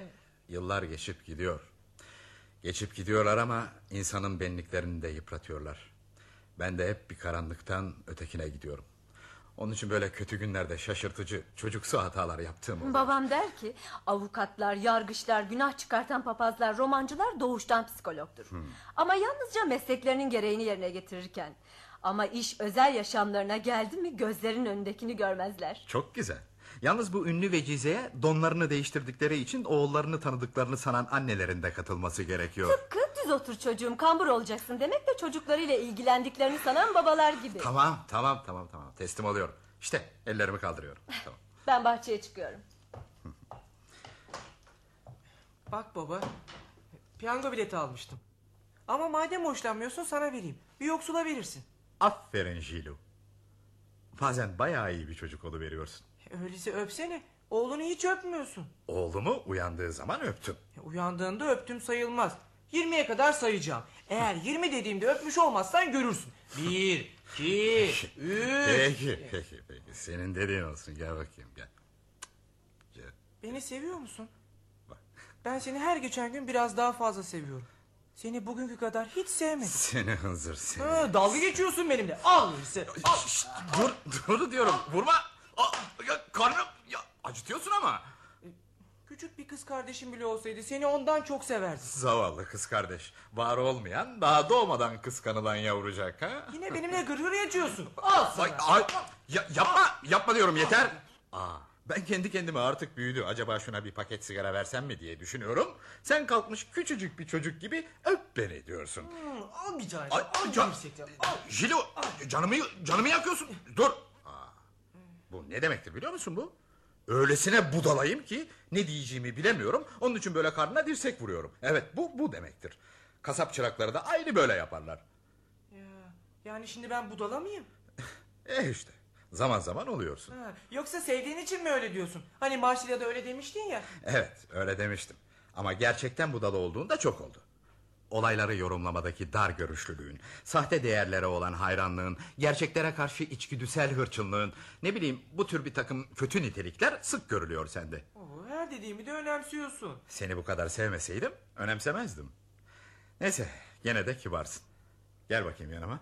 yıllar geçip gidiyor. Geçip gidiyorlar ama insanın benliklerini de yıpratıyorlar. Ben de hep bir karanlıktan ötekine gidiyorum. Onun için böyle kötü günlerde şaşırtıcı, çocuksu hatalar yaptığım oluyor. Babam der ki avukatlar, yargıçlar, günah çıkartan papazlar, romancılar doğuştan psikologdur. Ama yalnızca mesleklerinin gereğini yerine getirirken. Ama iş özel yaşamlarına geldi mi gözlerin önündekini görmezler. Çok güzel. Yalnız bu ünlü vecizeye donlarını değiştirdikleri için oğullarını tanıdıklarını sanan annelerin de katılması gerekiyor. Tıpkı düz otur çocuğum kambur olacaksın demek de çocuklarıyla ilgilendiklerini sanan babalar gibi. Tamam, tamam, tamam, tamam. Teslim oluyorum. İşte ellerimi kaldırıyorum. Tamam. (laughs) Ben bahçeye çıkıyorum. Bak baba. Piyango bileti almıştım. Ama madem hoşlanmıyorsun sana vereyim. Bir yoksula verirsin. Aferin Jilu. Bazen bayağı iyi bir çocuk veriyorsun. Öyleyse öpsene. Oğlunu hiç öpmüyorsun. Oğlumu uyandığı zaman öptüm. E, Uyandığında öptüm sayılmaz. 20'ye kadar sayacağım. Eğer 20 dediğimde öpmüş olmazsan görürsün. 1, 2, 3. Peki, peki, peki. Senin dediğin olsun. Gel bakayım, gel. Gel. Beni seviyor musun? Bak. Ben seni her geçen gün biraz daha fazla seviyorum. Seni bugünkü kadar hiç sevmedim. Seni hınzır seni. Ha, dalga geçiyorsun benimle. Al. Şşt, dur, dur diyorum. Vurma. Aa, ya, karnım. Ya, acıtıyorsun ama. Küçük bir kız kardeşim bile olsaydı seni ondan çok severdim. Zavallı kız kardeş. Var olmayan, daha doğmadan kıskanılan yavrucak ha? Yine benimle gırgır geçiyorsun. Al sana. Ay, ay, ya, yapma, yapma diyorum yeter. Aa, ben kendi kendime artık büyüdü. Acaba şuna bir paket sigara versem mi diye düşünüyorum. Sen kalkmış küçücük bir çocuk gibi öp beni diyorsun. Hmm, al bir tane. Ay, al can. Jilo, canımı, canımı yakıyorsun. Dur. Bu ne demektir biliyor musun bu? Öylesine budalayım ki ne diyeceğimi bilemiyorum. Onun için böyle karnına dirsek vuruyorum. Evet bu bu demektir. Kasap çırakları da aynı böyle yaparlar. Ya, yani şimdi ben budala mıyım? (laughs) Eh işte zaman zaman oluyorsun. Ha, yoksa sevdiğin için mi öyle diyorsun? Hani Marsilya'da öyle demiştin ya. Evet öyle demiştim. Ama gerçekten budala olduğunda çok oldu. Olayları yorumlamadaki dar görüşlülüğün, sahte değerlere olan hayranlığın, gerçeklere karşı içgüdüsel hırçınlığın, ne bileyim bu tür bir takım kötü nitelikler sık görülüyor sende. Oo, her dediğimi de önemsiyorsun. Seni bu kadar sevmeseydim önemsemezdim. Neyse gene de kibarsın. Gel bakayım yanıma.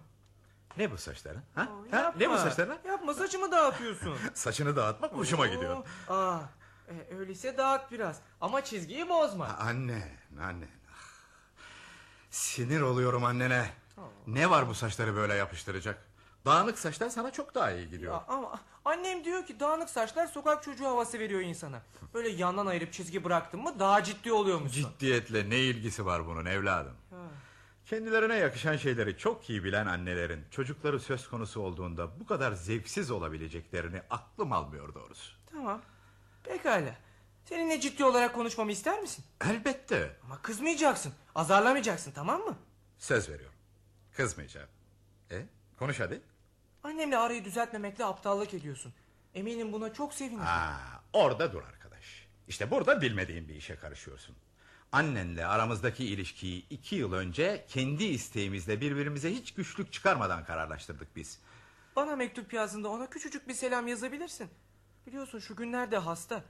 Ne bu saçların? Ha? Oo, ha? Ne bu saçların? Yapma saçımı dağıtıyorsun. (laughs) Saçını dağıtmak hoşuma gidiyor. Oo, Aa, e, öyleyse dağıt biraz. Ama çizgiyi bozma. Anne, anne. Sinir oluyorum annene. Ne var bu saçları böyle yapıştıracak? Dağınık saçlar sana çok daha iyi gidiyor. Ya, ama annem diyor ki dağınık saçlar sokak çocuğu havası veriyor insana. Böyle yandan ayırıp çizgi bıraktın mı daha ciddi oluyormuşsun. Ciddiyetle ne ilgisi var bunun evladım? Kendilerine yakışan şeyleri çok iyi bilen annelerin çocukları söz konusu olduğunda bu kadar zevksiz olabileceklerini aklım almıyor doğrusu. Tamam. Pekala. Seninle ciddi olarak konuşmamı ister misin? Elbette. Ama kızmayacaksın. Azarlamayacaksın tamam mı? Söz veriyorum. Kızmayacağım. E, konuş hadi. Annemle arayı düzeltmemekle aptallık ediyorsun. Eminim buna çok sevinir. Aa, orada dur arkadaş. İşte burada bilmediğin bir işe karışıyorsun. Annenle aramızdaki ilişkiyi iki yıl önce kendi isteğimizle birbirimize hiç güçlük çıkarmadan kararlaştırdık biz. Bana mektup yazdığında ona küçücük bir selam yazabilirsin. Biliyorsun şu günlerde hasta.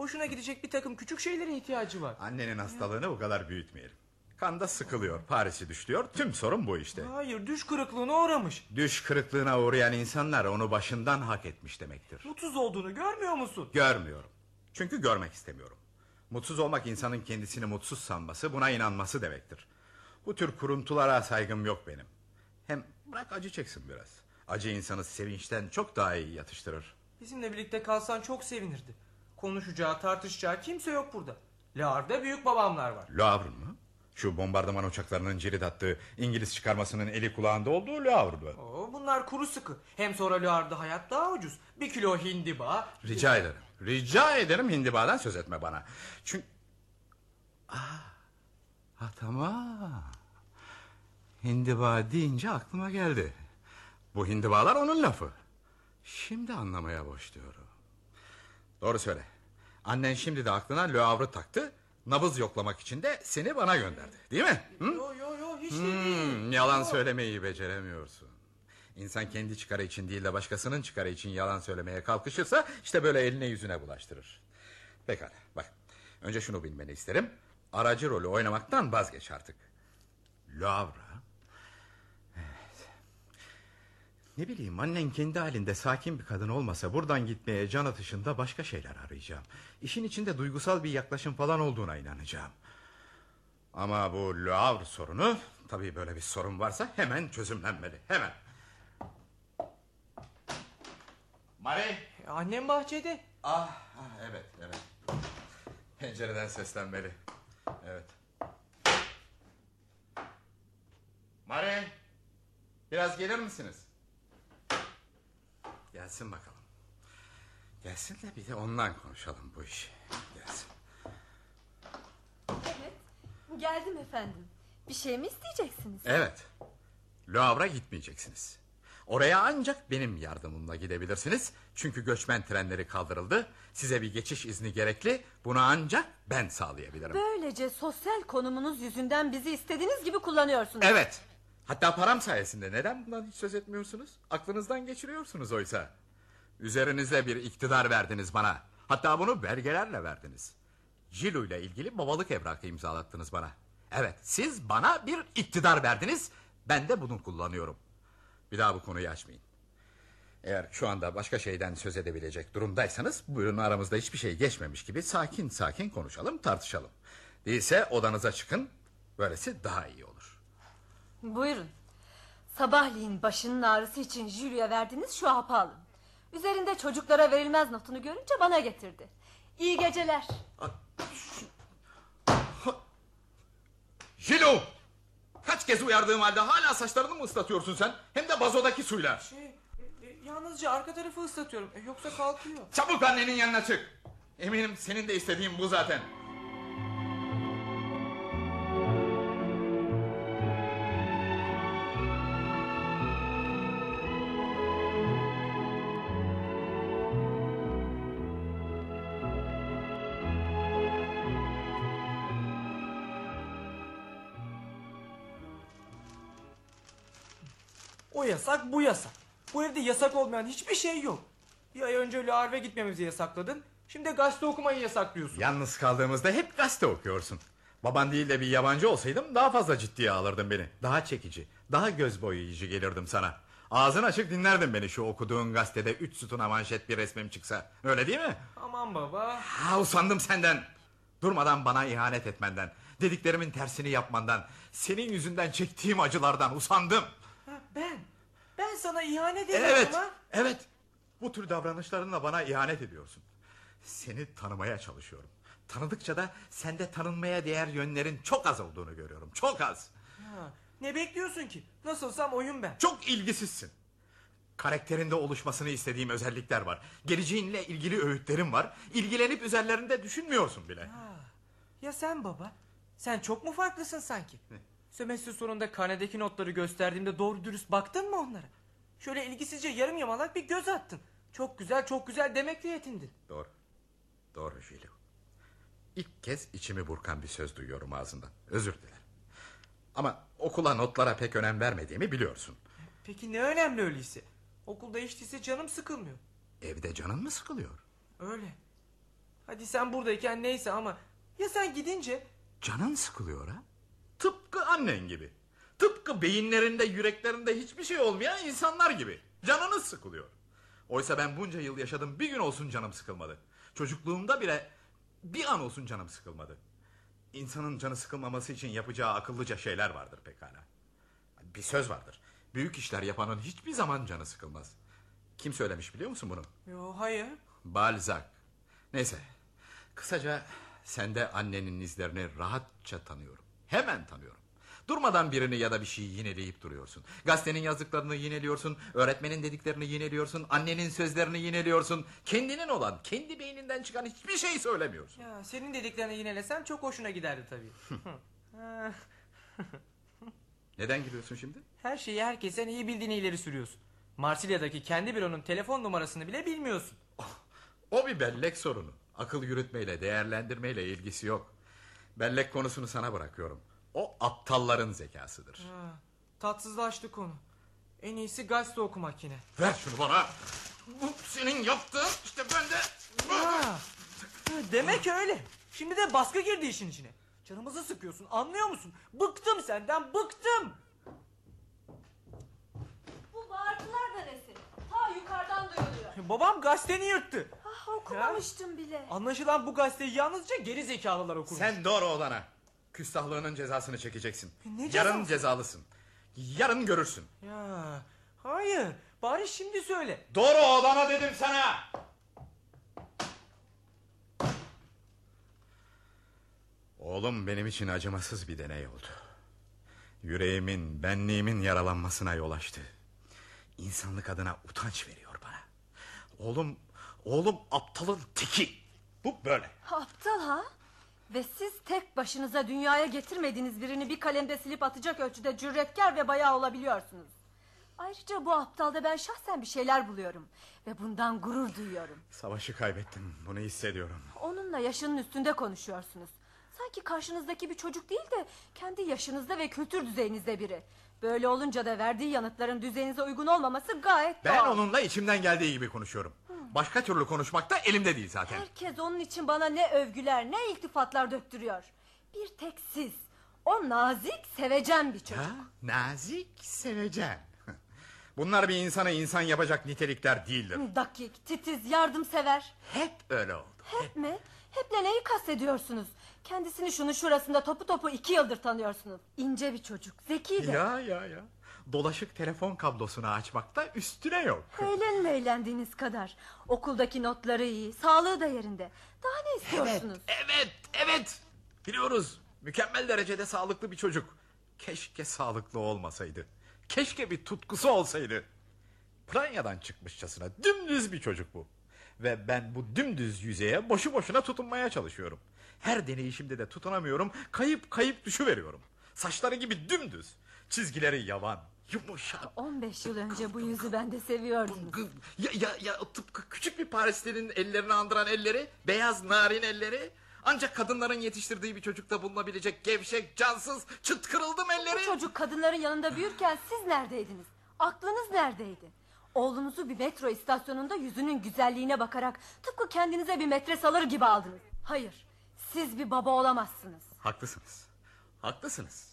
Hoşuna gidecek bir takım küçük şeylere ihtiyacı var. Annenin hastalığını bu kadar büyütmeyelim. Kanda sıkılıyor, Paris'i düşlüyor. Tüm sorun bu işte. Hayır düş kırıklığına uğramış. Düş kırıklığına uğrayan insanlar onu başından hak etmiş demektir. Mutsuz olduğunu görmüyor musun? Görmüyorum. Çünkü görmek istemiyorum. Mutsuz olmak insanın kendisini mutsuz sanması, buna inanması demektir. Bu tür kuruntulara saygım yok benim. Hem bırak acı çeksin biraz. Acı insanı sevinçten çok daha iyi yatıştırır. Bizimle birlikte kalsan çok sevinirdi. Konuşacağı, tartışacağı kimse yok burada. Lar'da büyük babamlar var. Lavr mı? Şu bombardıman uçaklarının cirit attığı İngiliz çıkarmasının eli kulağında olduğu Le Havre'du. Oo, bunlar kuru sıkı. Hem sonra Luar'da hayat daha ucuz. Bir kilo hindiba. Rica ederim. Rica ederim hindibadan söz etme bana. Çünkü... Ah, ha, tamam. Hindiba deyince aklıma geldi. Bu hindibalar onun lafı. Şimdi anlamaya başlıyorum. Doğru söyle. Annen şimdi de aklına Le Havre taktı. Nabız yoklamak için de seni bana gönderdi. Değil mi? Hı? Yo yo yo hiç de değil. Hmm, yalan söylemeyi beceremiyorsun. İnsan kendi çıkarı için değil de başkasının çıkarı için yalan söylemeye kalkışırsa işte böyle eline yüzüne bulaştırır. Pekala bak. Önce şunu bilmeni isterim. Aracı rolü oynamaktan vazgeç artık. Lavra. Evet. Ne bileyim annen kendi halinde sakin bir kadın olmasa buradan gitmeye can atışında başka şeyler arayacağım. İşin içinde duygusal bir yaklaşım falan olduğuna inanacağım. Ama bu Le Havre sorunu tabii böyle bir sorun varsa hemen çözümlenmeli. Hemen. Marie. E, Annem bahçede. Ah, ah evet evet. Pencereden seslenmeli. Evet. Marie. Biraz gelir misiniz? Gelsin bakalım. Gelsin de bir de ondan konuşalım bu işi. Gelsin. Evet. Geldim efendim. Bir şey mi isteyeceksiniz? Evet. Le Havre'a gitmeyeceksiniz. Oraya ancak benim yardımımla gidebilirsiniz. Çünkü göçmen trenleri kaldırıldı. Size bir geçiş izni gerekli. Bunu ancak ben sağlayabilirim. Böylece sosyal konumunuz yüzünden bizi istediğiniz gibi kullanıyorsunuz. Evet. Hatta param sayesinde neden bundan hiç söz etmiyorsunuz? Aklınızdan geçiriyorsunuz oysa. Üzerinizde bir iktidar verdiniz bana. Hatta bunu belgelerle verdiniz. Jilu ile ilgili babalık evrakı imzalattınız bana. Evet siz bana bir iktidar verdiniz. Ben de bunu kullanıyorum. Bir daha bu konuyu açmayın. Eğer şu anda başka şeyden söz edebilecek durumdaysanız... ...buyurun aramızda hiçbir şey geçmemiş gibi... ...sakin sakin konuşalım tartışalım. Değilse odanıza çıkın... ...böylesi daha iyi olur. Buyurun. Sabahleyin başının ağrısı için Julie'ye verdiğiniz şu hapı alın. Üzerinde çocuklara verilmez notunu görünce bana getirdi. İyi geceler. Jilu! Kaç kez uyardığım halde hala saçlarını mı ıslatıyorsun sen? Hem de bazodaki suyla. Şey, e, e, yalnızca arka tarafı ıslatıyorum. E, yoksa kalkıyor. Çabuk annenin yanına çık. Eminim senin de istediğin bu zaten. O yasak bu yasak. Bu evde yasak olmayan hiçbir şey yok. Bir ay önce Le Havre'e gitmemizi yasakladın. Şimdi de gazete okumayı yasaklıyorsun. Yalnız kaldığımızda hep gazete okuyorsun. Baban değil de bir yabancı olsaydım daha fazla ciddiye alırdın beni. Daha çekici, daha göz boyayıcı gelirdim sana. Ağzın açık dinlerdin beni şu okuduğun gazetede üç sütuna manşet bir resmim çıksa. Öyle değil mi? Aman baba. Ha usandım senden. Durmadan bana ihanet etmenden, dediklerimin tersini yapmandan, senin yüzünden çektiğim acılardan usandım. Ben. Ben sana ihanet ediyorum Evet, ha. evet. Bu tür davranışlarınla bana ihanet ediyorsun. Seni tanımaya çalışıyorum. Tanıdıkça da sende tanınmaya değer yönlerin çok az olduğunu görüyorum. Çok az. Ha, ne bekliyorsun ki? Nasılsam oyun ben. Çok ilgisizsin. Karakterinde oluşmasını istediğim özellikler var. Geleceğinle ilgili öğütlerim var. İlgilenip üzerlerinde düşünmüyorsun bile. Ha, ya sen baba? Sen çok mu farklısın sanki? (laughs) Sömestr sonunda karnedeki notları gösterdiğimde doğru dürüst baktın mı onlara? Şöyle ilgisizce yarım yamalak bir göz attın. Çok güzel çok güzel demekle yetindin. Doğru. Doğru Jilu. İlk kez içimi burkan bir söz duyuyorum ağzından. Özür dilerim. Ama okula notlara pek önem vermediğimi biliyorsun. Peki ne önemli öyleyse? Okulda hiç değilse canım sıkılmıyor. Evde canın mı sıkılıyor? Öyle. Hadi sen buradayken neyse ama ya sen gidince Canın sıkılıyor ha? Tıpkı annen gibi. Tıpkı beyinlerinde yüreklerinde hiçbir şey olmayan insanlar gibi. Canınız sıkılıyor. Oysa ben bunca yıl yaşadım bir gün olsun canım sıkılmadı. Çocukluğumda bile bir an olsun canım sıkılmadı. İnsanın canı sıkılmaması için yapacağı akıllıca şeyler vardır pekala. Bir söz vardır. Büyük işler yapanın hiçbir zaman canı sıkılmaz. Kim söylemiş biliyor musun bunu? Yo hayır. Balzac. Neyse. Kısaca sende annenin izlerini rahatça tanıyorum. Hemen tanıyorum. Durmadan birini ya da bir şeyi yineleyip duruyorsun. Gazetenin yazdıklarını yineliyorsun, öğretmenin dediklerini yineliyorsun, annenin sözlerini yineliyorsun. Kendinin olan, kendi beyninden çıkan hiçbir şey söylemiyorsun. Ya senin dediklerini yinelesem çok hoşuna giderdi tabii. Neden gülüyorsun şimdi? Her şeyi herkesten iyi bildiğini ileri sürüyorsun. Marsilya'daki kendi büronun telefon numarasını bile bilmiyorsun. O bir bellek sorunu. Akıl yürütmeyle, değerlendirmeyle ilgisi yok. Bellek konusunu sana bırakıyorum. O aptalların zekasıdır. Ha, tatsızlaştı konu. En iyisi gazete okumak yine. Ver şunu bana. Bu senin yaptığın işte ben de... Ha, demek öyle. Şimdi de baskı girdi işin içine. Canımızı sıkıyorsun anlıyor musun? Bıktım senden bıktım. Bu bağırtılar da nesi? Ta yukarıdan duyuluyor. Babam gazeteni yırttı. Okumamıştım bile. Anlaşılan bu gazeteyi yalnızca geri zekalılar okur. Sen doğru odana. Küstahlığının cezasını çekeceksin. Ne Yarın cezası? cezalısın. Yarın görürsün. Ya hayır bari şimdi söyle. Doğru odana dedim sana. Oğlum benim için acımasız bir deney oldu. Yüreğimin, benliğimin yaralanmasına yol açtı. İnsanlık adına utanç veriyor bana. Oğlum, oğlum aptalın teki. Bu böyle. Aptal ha? Ve siz tek başınıza dünyaya getirmediğiniz birini bir kalemde silip atacak ölçüde cüretkar ve bayağı olabiliyorsunuz. Ayrıca bu aptalda ben şahsen bir şeyler buluyorum. Ve bundan gurur duyuyorum. Savaşı kaybettim. Bunu hissediyorum. Onunla yaşının üstünde konuşuyorsunuz. Sanki karşınızdaki bir çocuk değil de kendi yaşınızda ve kültür düzeyinizde biri. Böyle olunca da verdiği yanıtların düzeyinize uygun olmaması gayet Ben doğal. onunla içimden geldiği gibi konuşuyorum. Başka türlü konuşmak da elimde değil zaten. Herkes onun için bana ne övgüler ne iltifatlar döktürüyor. Bir tek siz. O nazik sevecen bir çocuk. Ha? Nazik, sevecen. (laughs) Bunlar bir insanı insan yapacak nitelikler değildir. Dakik, titiz, yardımsever. Hep öyle oldu. Hep mi? Heple neyi kastediyorsunuz? Kendisini şunu şurasında topu topu iki yıldır tanıyorsunuz. İnce bir çocuk, zeki de. Ya ya ya. Dolaşık telefon kablosunu açmakta üstüne yok. Eğlenme eğlendiğiniz kadar. Okuldaki notları iyi, sağlığı da yerinde. Daha ne Evet, istiyorsunuz? evet, evet. Biliyoruz. Mükemmel derecede sağlıklı bir çocuk. Keşke sağlıklı olmasaydı. Keşke bir tutkusu olsaydı. Pranya'dan çıkmışçasına dümdüz bir çocuk bu. Ve ben bu dümdüz yüzeye boşu boşuna tutunmaya çalışıyorum. Her deneyişimde de tutunamıyorum. Kayıp kayıp düşüveriyorum. Saçları gibi dümdüz. Çizgileri yavan, yumuşak. 15 yıl önce bu yüzü ben de seviyordum. Ya, ya, ya tıpkı küçük bir Parisli'nin ellerini andıran elleri, beyaz narin elleri. Ancak kadınların yetiştirdiği bir çocukta bulunabilecek gevşek, cansız, çıt kırıldım Bu elleri. çocuk kadınların yanında büyürken siz neredeydiniz? Aklınız neredeydi? Oğlunuzu bir metro istasyonunda yüzünün güzelliğine bakarak tıpkı kendinize bir metres alır gibi aldınız. Hayır, siz bir baba olamazsınız. Haklısınız, haklısınız.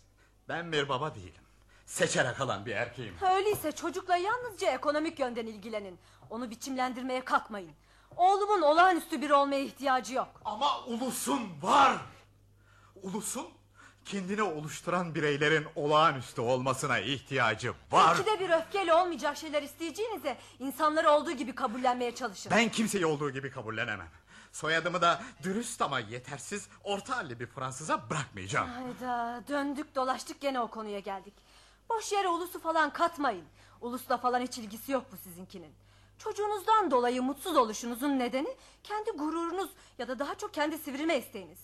Ben bir baba değilim. Seçerek alan bir erkeğim. Öyleyse çocukla yalnızca ekonomik yönden ilgilenin. Onu biçimlendirmeye kalkmayın. Oğlumun olağanüstü biri olmaya ihtiyacı yok. Ama ulusun var. Ulusun kendini oluşturan bireylerin olağanüstü olmasına ihtiyacı var. İkide bir öfkeyle olmayacak şeyler isteyeceğinize insanları olduğu gibi kabullenmeye çalışın. Ben kimseyi olduğu gibi kabullenemem. Soyadımı da dürüst ama yetersiz orta halli bir Fransız'a bırakmayacağım. Hayda döndük dolaştık gene o konuya geldik. Boş yere ulusu falan katmayın. Ulusla falan hiç ilgisi yok bu sizinkinin. Çocuğunuzdan dolayı mutsuz oluşunuzun nedeni kendi gururunuz ya da daha çok kendi sivrilme isteğiniz.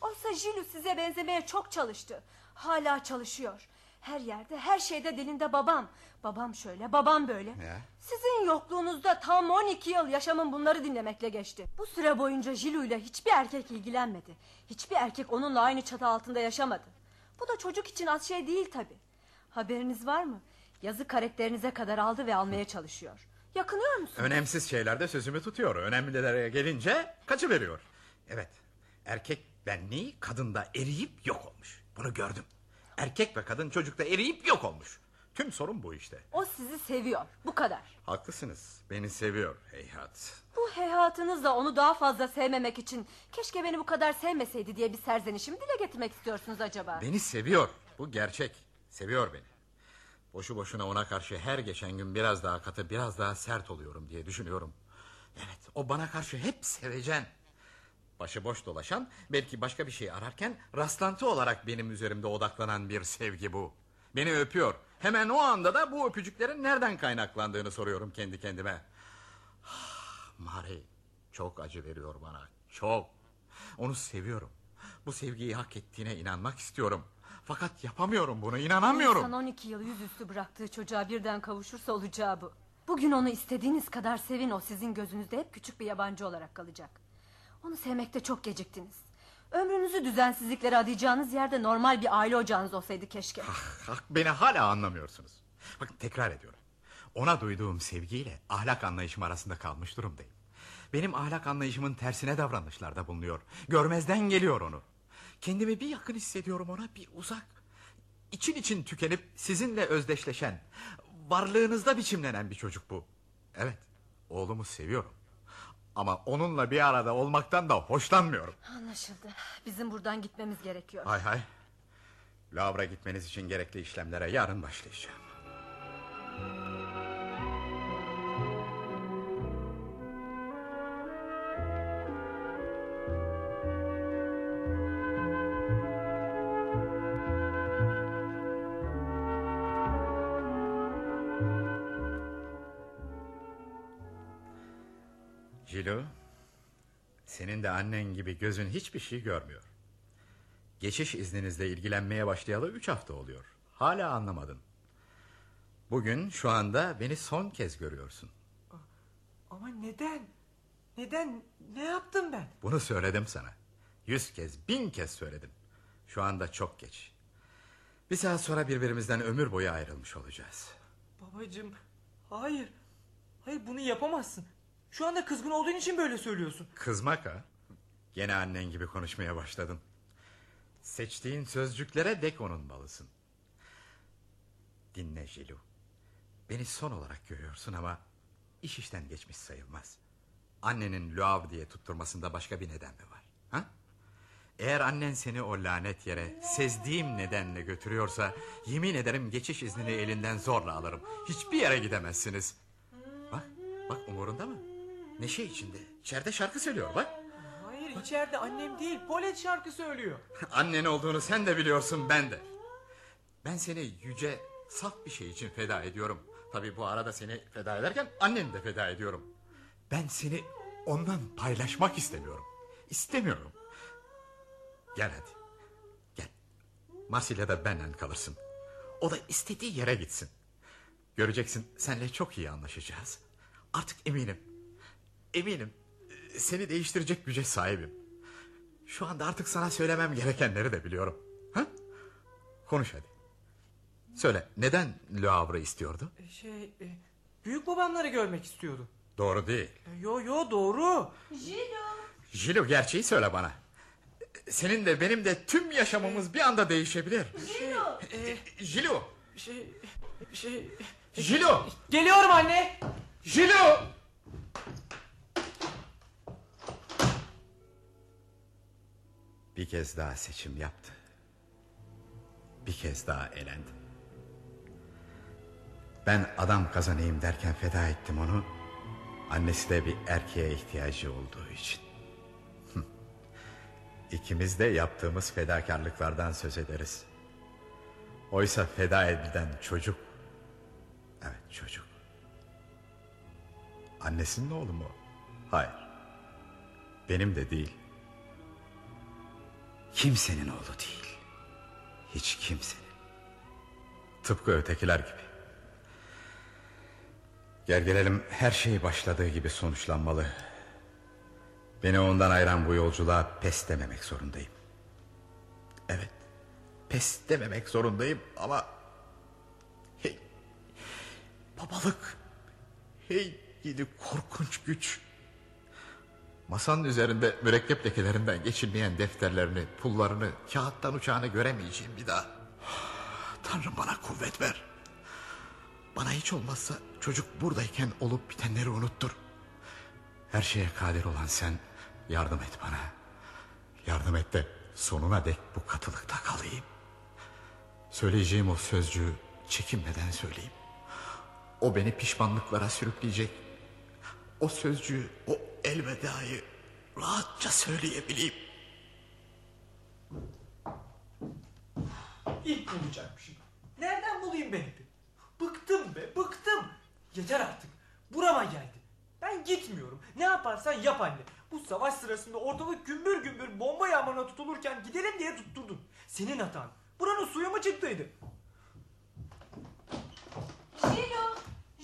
Oysa Jilu size benzemeye çok çalıştı. Hala çalışıyor. Her yerde her şeyde dilinde babam. Babam şöyle babam böyle. Ya. Sizin yokluğunuzda tam 12 yıl yaşamın bunları dinlemekle geçti. Bu süre boyunca Jilu ile hiçbir erkek ilgilenmedi. Hiçbir erkek onunla aynı çatı altında yaşamadı. Bu da çocuk için az şey değil tabi. Haberiniz var mı? Yazı karakterinize kadar aldı ve almaya çalışıyor. Yakınıyor musun? Önemsiz şeylerde sözümü tutuyor. Önemlilere gelince kaçı veriyor. Evet. Erkek benliği kadında eriyip yok olmuş. Bunu gördüm. Erkek ve kadın çocukta eriyip yok olmuş. Tüm sorun bu işte. O sizi seviyor. Bu kadar. Haklısınız. Beni seviyor heyhat. Bu heyhatınızla onu daha fazla sevmemek için keşke beni bu kadar sevmeseydi diye bir serzenişimi dile getirmek istiyorsunuz acaba? Beni seviyor. Bu gerçek. Seviyor beni. Boşu boşuna ona karşı her geçen gün biraz daha katı, biraz daha sert oluyorum diye düşünüyorum. Evet, o bana karşı hep sevecen. Başıboş dolaşan, belki başka bir şey ararken rastlantı olarak benim üzerimde odaklanan bir sevgi bu. Beni öpüyor. Hemen o anda da bu öpücüklerin nereden kaynaklandığını soruyorum kendi kendime. Ah, Mari çok acı veriyor bana. Çok. Onu seviyorum. Bu sevgiyi hak ettiğine inanmak istiyorum. Fakat yapamıyorum bunu inanamıyorum. İnsan 12 yıl yüzüstü bıraktığı çocuğa birden kavuşursa olacağı bu. Bugün onu istediğiniz kadar sevin o sizin gözünüzde hep küçük bir yabancı olarak kalacak. Onu sevmekte çok geciktiniz. Ömrünüzü düzensizliklere adayacağınız yerde normal bir aile ocağınız olsaydı keşke. Ah, beni hala anlamıyorsunuz. Bakın tekrar ediyorum. Ona duyduğum sevgiyle ahlak anlayışım arasında kalmış durumdayım. Benim ahlak anlayışımın tersine davranışlarda bulunuyor. Görmezden geliyor onu. Kendimi bir yakın hissediyorum ona bir uzak. İçin için tükenip sizinle özdeşleşen, varlığınızda biçimlenen bir çocuk bu. Evet, oğlumu seviyorum. Ama onunla bir arada olmaktan da hoşlanmıyorum. Anlaşıldı. Bizim buradan gitmemiz gerekiyor. Hay hay. Lavra gitmeniz için gerekli işlemlere yarın başlayacağım. Senin de annen gibi gözün hiçbir şey görmüyor. Geçiş izninizle ilgilenmeye başlayalı üç hafta oluyor. Hala anlamadın. Bugün şu anda beni son kez görüyorsun. Ama neden? Neden? Ne yaptım ben? Bunu söyledim sana. Yüz kez, bin kez söyledim. Şu anda çok geç. Bir saat sonra birbirimizden ömür boyu ayrılmış olacağız. Babacığım, hayır. Hayır bunu yapamazsın. Şu anda kızgın olduğun için böyle söylüyorsun. Kızmak ha? Gene annen gibi konuşmaya başladın. Seçtiğin sözcüklere dek onun balısın. Dinle Jilu. Beni son olarak görüyorsun ama iş işten geçmiş sayılmaz. Annenin Luav diye tutturmasında başka bir neden mi var? Ha? Eğer annen seni o lanet yere sezdiğim nedenle götürüyorsa yemin ederim geçiş iznini elinden zorla alırım. Hiçbir yere gidemezsiniz. Bak, bak umurunda mı? Neşe içinde. İçeride şarkı söylüyor bak. Hayır içeride annem değil Polet şarkı söylüyor. (laughs) Annen olduğunu sen de biliyorsun ben de. Ben seni yüce saf bir şey için feda ediyorum. Tabii bu arada seni feda ederken anneni de feda ediyorum. Ben seni ondan paylaşmak istemiyorum. İstemiyorum. Gel hadi. Gel. Marsilya'da benden kalırsın. O da istediği yere gitsin. Göreceksin senle çok iyi anlaşacağız. Artık eminim. Eminim. Seni değiştirecek güce sahibim. Şu anda artık sana söylemem gerekenleri de biliyorum. Ha? Konuş hadi. Söyle neden Le Havre istiyordu? Şey, e, büyük babamları görmek istiyordu. Doğru değil. E, Yo yo doğru. Jilo gerçeği söyle bana. Senin de benim de tüm yaşamımız bir anda değişebilir. E, Jilo! şey, şey... Jilo! Geliyorum anne. Jilo! Bir kez daha seçim yaptı. Bir kez daha elendi. Ben adam kazanayım derken feda ettim onu. Annesi de bir erkeğe ihtiyacı olduğu için. İkimiz de yaptığımız fedakarlıklardan söz ederiz. Oysa feda edilen çocuk. Evet çocuk. Annesinin oğlu mu? Hayır. Benim de değil. Kimsenin oğlu değil. Hiç kimsenin. Tıpkı ötekiler gibi. Gel gelelim her şey başladığı gibi sonuçlanmalı. Beni ondan ayıran bu yolculuğa pes dememek zorundayım. Evet. Pes dememek zorundayım ama... Hey, babalık... Hey gidi korkunç güç. Masanın üzerinde mürekkep lekelerinden geçilmeyen defterlerini, pullarını, kağıttan uçağını göremeyeceğim bir daha. Tanrım bana kuvvet ver. Bana hiç olmazsa çocuk buradayken olup bitenleri unuttur. Her şeye kadir olan sen yardım et bana. Yardım et de sonuna dek bu katılıkta kalayım. Söyleyeceğim o sözcüğü çekinmeden söyleyeyim. O beni pişmanlıklara sürükleyecek. O sözcüğü, o elvedayı rahatça söyleyebileyim. İlk bulacakmışım. Nereden bulayım ben ipi? Bıktım be bıktım. Yeter artık. Burama geldi. Ben gitmiyorum. Ne yaparsan yap anne. Bu savaş sırasında ortalık gümbür gümbür bomba yağmuruna tutulurken gidelim diye tutturdun. Senin hatan. Buranın suyu mu çıktıydı? Jilo,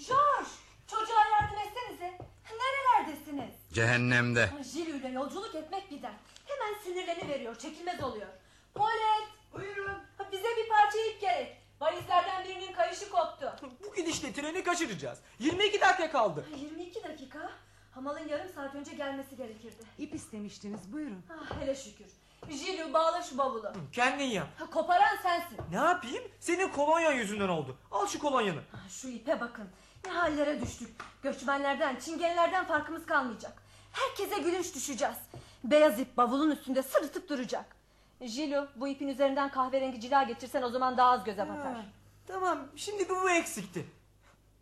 George, çocuğa yardım etsenize. Nerelerdesiniz? Cehennemde. Jilu ile yolculuk etmek bir dert. Hemen sinirleni veriyor, çekilmez oluyor. Polet, buyurun. Bize bir parça ip gerek. Valizlerden birinin kayışı koptu. Bu gidişle treni kaçıracağız. 22 dakika kaldı. 22 dakika. Hamalın yarım saat önce gelmesi gerekirdi. İp istemiştiniz buyurun. Ah, hele şükür. Jilu bağla şu bavulu. Kendin yap. Ha, Koparan sensin. Ne yapayım? Senin kolonya yüzünden oldu. Al şu kolonyanı. Ah, Şu ipe bakın. Ne hallere düştük. Göçmenlerden, çingenelerden farkımız kalmayacak. Herkese gülünç düşeceğiz. Beyaz ip bavulun üstünde sırıtıp duracak. Jilu bu ipin üzerinden kahverengi cila geçirsen o zaman daha az göze batar. Ha, tamam şimdi bir bu eksikti.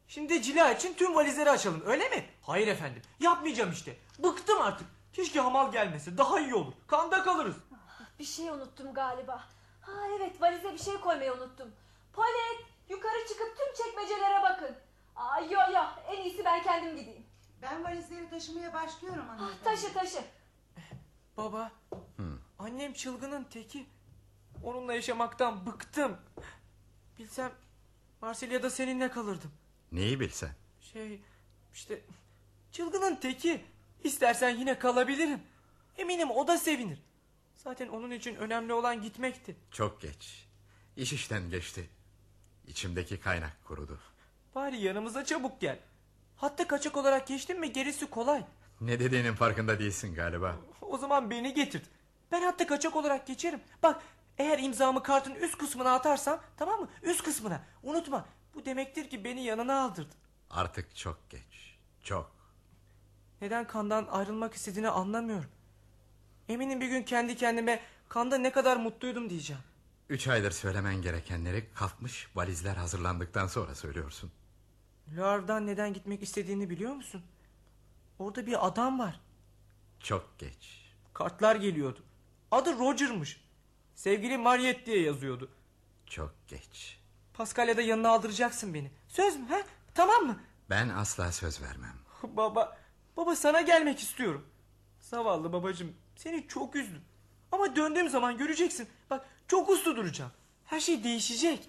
Şimdi cila için tüm valizleri açalım öyle mi? Hayır efendim yapmayacağım işte. Bıktım artık. Keşke hamal gelmese daha iyi olur. Kanda kalırız. Bir şey unuttum galiba. Ha evet valize bir şey koymayı unuttum. Polet yukarı çıkıp tüm çekmecelere bakın. Aa, yo yo en iyisi ben kendim gideyim. Ben valizleri taşımaya başlıyorum Ah, hanımefendi. taşı taşı. Baba annem çılgının teki. Onunla yaşamaktan bıktım. Bilsem Marsilya'da seninle kalırdım. Neyi bilsen. Şey işte çılgının teki. İstersen yine kalabilirim. Eminim o da sevinir. Zaten onun için önemli olan gitmekti. Çok geç. İş işten geçti. İçimdeki kaynak kurudu. Bari yanımıza çabuk gel. Hatta kaçak olarak geçtin mi gerisi kolay. Ne dediğinin farkında değilsin galiba. O zaman beni getirt. Ben hatta kaçak olarak geçerim. Bak eğer imzamı kartın üst kısmına atarsam tamam mı? Üst kısmına. Unutma. Bu demektir ki beni yanına aldırdın. Artık çok geç. Çok. Neden kandan ayrılmak istediğini anlamıyorum. Eminim bir gün kendi kendime kanda ne kadar mutluydum diyeceğim. Üç aydır söylemen gerekenleri kalkmış valizler hazırlandıktan sonra söylüyorsun. Louvre'dan neden gitmek istediğini biliyor musun? Orada bir adam var. Çok geç. Kartlar geliyordu. Adı Roger'mış. Sevgili Mariette diye yazıyordu. Çok geç. Paskalya'da yanına aldıracaksın beni. Söz mü ha? Tamam mı? Ben asla söz vermem. (laughs) Baba, baba sana gelmek istiyorum. Zavallı babacığım, seni çok üzdüm. Ama döndüğüm zaman göreceksin. Bak çok uslu duracağım. Her şey değişecek.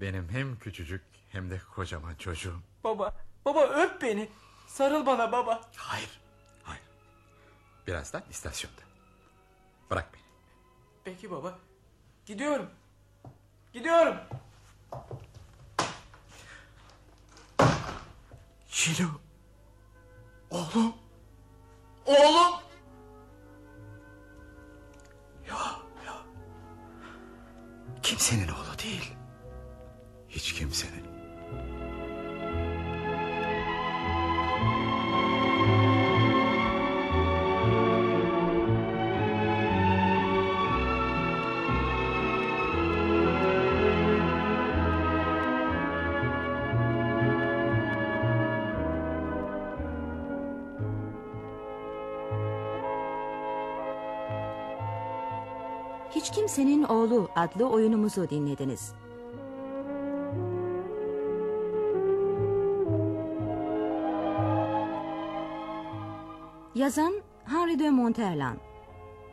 Benim hem küçücük hem de kocaman çocuğum. Baba, baba öp beni. Sarıl bana baba. Hayır. Hayır. Birazdan istasyonda. Bırak beni. Peki baba. Gidiyorum. Gidiyorum. Şilo. Oğlum. Oğlum. Ya ya. Kimsenin oğlu değil. Hiç kimsenin. Kimsenin Oğlu adlı oyunumuzu dinlediniz. Yazan Henri de Monterland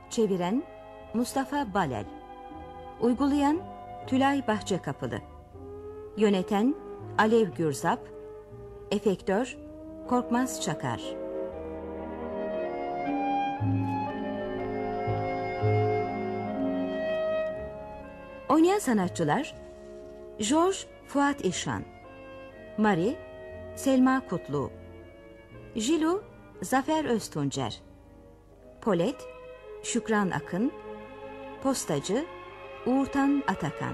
Çeviren Mustafa Balel. Uygulayan Tülay Bahçekapılı. Yöneten Alev Gürzap. Efektör Korkmaz Çakar Oynayan sanatçılar George Fuat İşan Mari Selma Kutlu Jilu Zafer Öztuncer Polet Şükran Akın Postacı Uğurtan Atakan